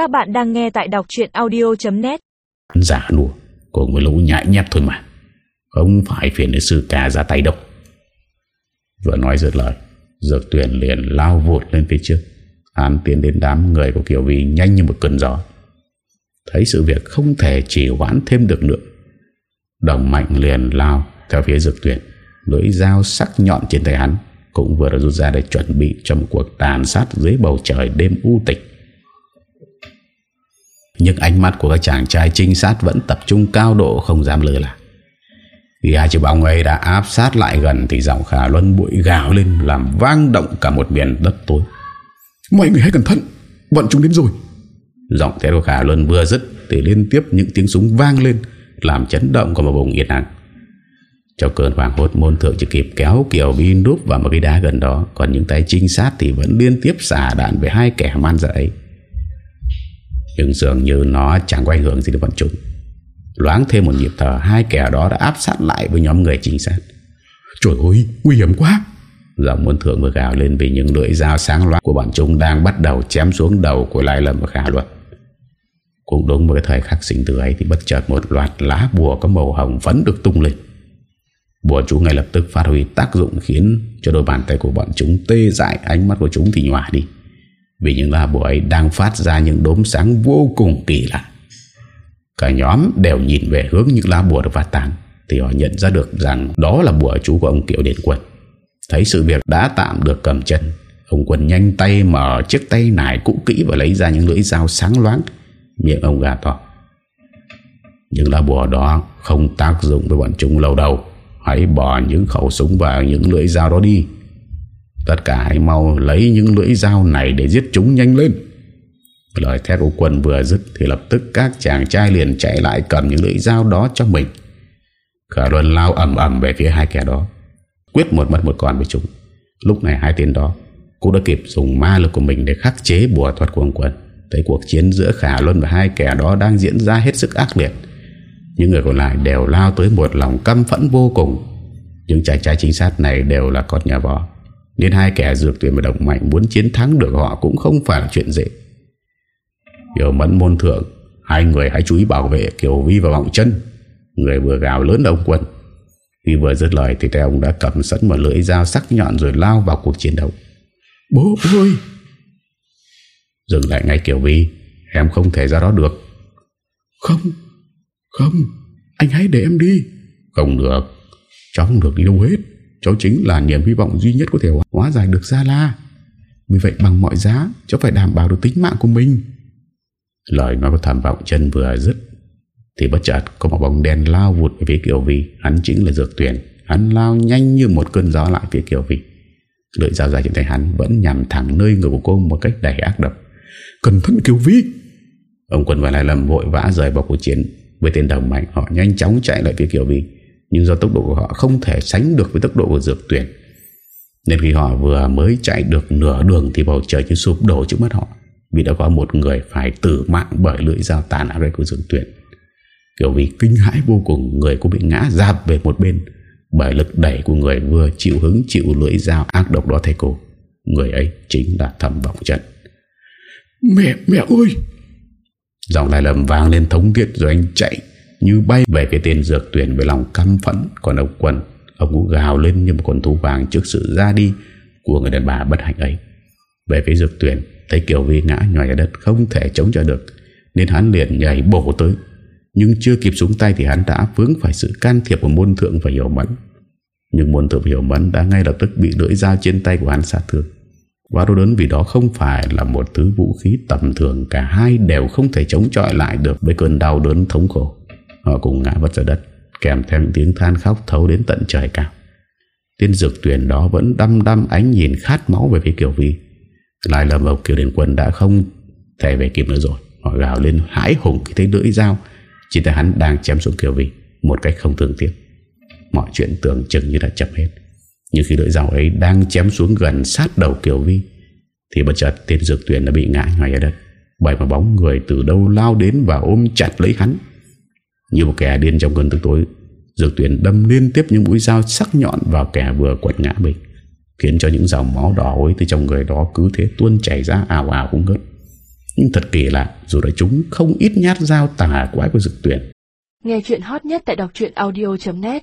Các bạn đang nghe tại đọc chuyện audio.net Giả dạ, nùa Cùng với lũ nhại nhép thôi mà. Không phải phiền đến sư ca ra tay đâu. Vừa nói dứt lời, Dược tuyển liền lao vụt lên phía trước Hắn tiến đến đám người của Kiều Vi Nhanh như một cơn gió. Thấy sự việc không thể chỉ hoãn thêm được nữa, Đồng mạnh liền lao Theo phía dược tuyển, Lưỡi dao sắc nhọn trên tay hắn, Cũng vừa rút ra để chuẩn bị Cho một cuộc tàn sát dưới bầu trời đêm u tịch. Nhưng ánh mắt của các chàng trai trinh sát Vẫn tập trung cao độ không dám lừa là. Vì hai chiếc bóng ấy đã áp sát lại gần Thì giọng khả luân bụi gào lên Làm vang động cả một miền đất tối. Mọi người hãy cẩn thận Bọn chúng đến rồi. Giọng thét của Khả Luân vừa dứt Thì liên tiếp những tiếng súng vang lên Làm chấn động của một vùng yên lặng. Trong cơn hoàng hốt môn thượng chỉ kịp kéo Kiều Vi núp vào một cái đá gần đó Còn những tay trinh sát thì vẫn liên tiếp xả đạn Về hai kẻ man dợ ấy Nhưng dường như nó chẳng có ảnh hưởng gì đến bọn chúng. Loáng thêm một nhịp thở Hai kẻ đó đã áp sát lại với nhóm người trinh sát. Trời ơi nguy hiểm quá. Giọng môn thượng vừa gào lên Vì những lưỡi dao sáng loáng của bọn chúng Đang bắt đầu chém xuống đầu của Lai Lâm và Khả Luật. Cũng đúng với thời khắc sinh tử ấy Thì bất chợt một loạt lá bùa có màu hồng phấn được tung lên. Bùa chú ngay lập tức phát huy tác dụng Khiến cho đôi bàn tay của bọn chúng tê dại Ánh mắt của chúng thì nhòa đi vì những lá bùa ấy đang phát ra những đốm sáng vô cùng kỳ lạ. Cả nhóm đều nhìn về hướng những lá bùa được phát tán, Thì họ nhận ra được rằng Đó là bùa chú của ông Kiệu Điện Quân Thấy sự việc đã tạm được cầm chân, Ông Quân nhanh tay mở chiếc tay nải cũ kỹ Và lấy ra những lưỡi dao sáng loáng. Miệng ông gà to Nhưng lá bùa đó không tác dụng với bọn chúng lâu đâu. Hãy bỏ những khẩu súng và những lưỡi dao đó đi. Tất cả hãy mau lấy những lưỡi dao này để giết chúng nhanh lên. Lời thét của quân vừa dứt Thì lập tức các chàng trai liền chạy lại cầm những lưỡi dao đó cho mình. Khả luân lao ẩm ẩm về phía hai kẻ đó, Quyết một mất một còn với chúng. Lúc này hai tên đó Cũng đã kịp dùng ma lực của mình để khắc chế bùa thuật của ông quân. Thấy cuộc chiến giữa Khả Luân và hai kẻ đó đang diễn ra hết sức ác liệt, Những người còn lại đều lao tới một lòng căm phẫn vô cùng. Những chàng trai chính sát này đều là con nhà võ. Nên hai kẻ dược tuyển và động mạnh muốn chiến thắng được họ cũng không phải là chuyện dễ. Hiểu mẫn môn thượng Hai người hãy chú ý bảo vệ Kiều Vi và Vọng chân. Người vừa gào lớn ông quân. Khi vừa dứt lời thì tay ông đã cầm sẵn một lưỡi dao sắc nhọn rồi lao vào cuộc chiến đấu. Bố ơi! Dừng lại ngay Kiều Vi Em không thể ra đó được. Không Không Anh hãy để em đi. Không được Cháu không được đi đâu hết Cháu chính là niềm hy vọng duy nhất có thể hóa giải được Gia La Vì vậy bằng mọi giá Cháu phải đảm bảo được tính mạng của mình. Lời nói của thầm vọng chân vừa dứt Thì bất chợt có một bóng đen lao vụt về phía Kiều Vi Hắn chính là Dược Tuyển Hắn lao nhanh như một cơn gió lại phía Kiều Vi Lưỡi dao dài trên tay hắn Vẫn nhằm thẳng nơi người của cô một cách đầy ác độc. Cẩn thận Kiều Vi Ông quân và Lai Lâm vội vã rời vào cuộc chiến. Với tên đồng mạnh họ nhanh chóng chạy lại phía Kiều Vi Nhưng do tốc độ của họ không thể sánh được với tốc độ của dược tuyển Nên khi họ vừa mới chạy được nửa đường Thì bầu trời như sụp đổ trước mắt họ Vì đã có một người phải tử mạng bởi lưỡi dao tàn ác của dược tuyển Kiều Vi kinh hãi vô cùng Người cũng bị ngã dạp về một bên Bởi lực đẩy của người vừa chịu hứng chịu lưỡi dao ác độc đó thay cô. Người ấy chính là thầm vọng trận Mẹ, mẹ ơi! Giọng lại lầm vang lên thống thiết Rồi anh chạy như bay về cái tên dược tuyển Với lòng căm phẫn, Còn ông Quân, Ông cũng gào lên như một con thú vàng Trước sự ra đi của người đàn bà bất hạnh ấy. Về phía dược tuyển, Thấy Kiều Vi ngã nhòi ra đất, Không thể chống trả được, Nên hắn liền nhảy bổ tới. Nhưng chưa kịp xuống tay thì hắn đã vướng phải sự can thiệp của môn thượng và hiểu mẫn. Nhưng môn thượng hiểu mẫn đã ngay lập tức bị lưỡi dao trên tay của hắn sát thương. Quá đau đớn vì đó không phải là một thứ vũ khí tầm thường, Cả hai đều không thể chống chọi lại được với cơn đau đớn thống khổ. Họ cùng ngã vật ra đất, Kèm theo những tiếng than khóc thấu đến tận trời cao. Tiên dược tuyển đó vẫn đăm đăm ánh nhìn khát máu về phía Kiều Vi. Lại là một Kiều Điền Quân đã không thể về kịp nữa rồi. Họ gào lên hãi hùng khi thấy lưỡi dao, Chỉ thấy hắn đang chém xuống Kiều Vi Một cách không thường tiếc. Mọi chuyện tưởng chừng như đã chậm hết. Nhưng khi lưỡi dao ấy đang chém xuống gần sát đầu Kiều Vi, Thì bất chợt tên dược tuyển đã bị ngã ngoài ra đất. Bởi một bóng người từ đâu lao đến và ôm chặt lấy hắn. Như một kẻ điên trong cơn tức tối, Dược tuyển đâm liên tiếp những mũi dao sắc nhọn vào kẻ vừa quật ngã mình, Khiến cho những dòng máu đỏ ối từ trong người đó cứ thế tuôn chảy ra ảo ảo không ngớt Nhưng thật kỳ lạ, Dù đã chúng không ít nhát dao tà quái của dực tuyển Nghe chuyện hot nhất tại đọc audio.net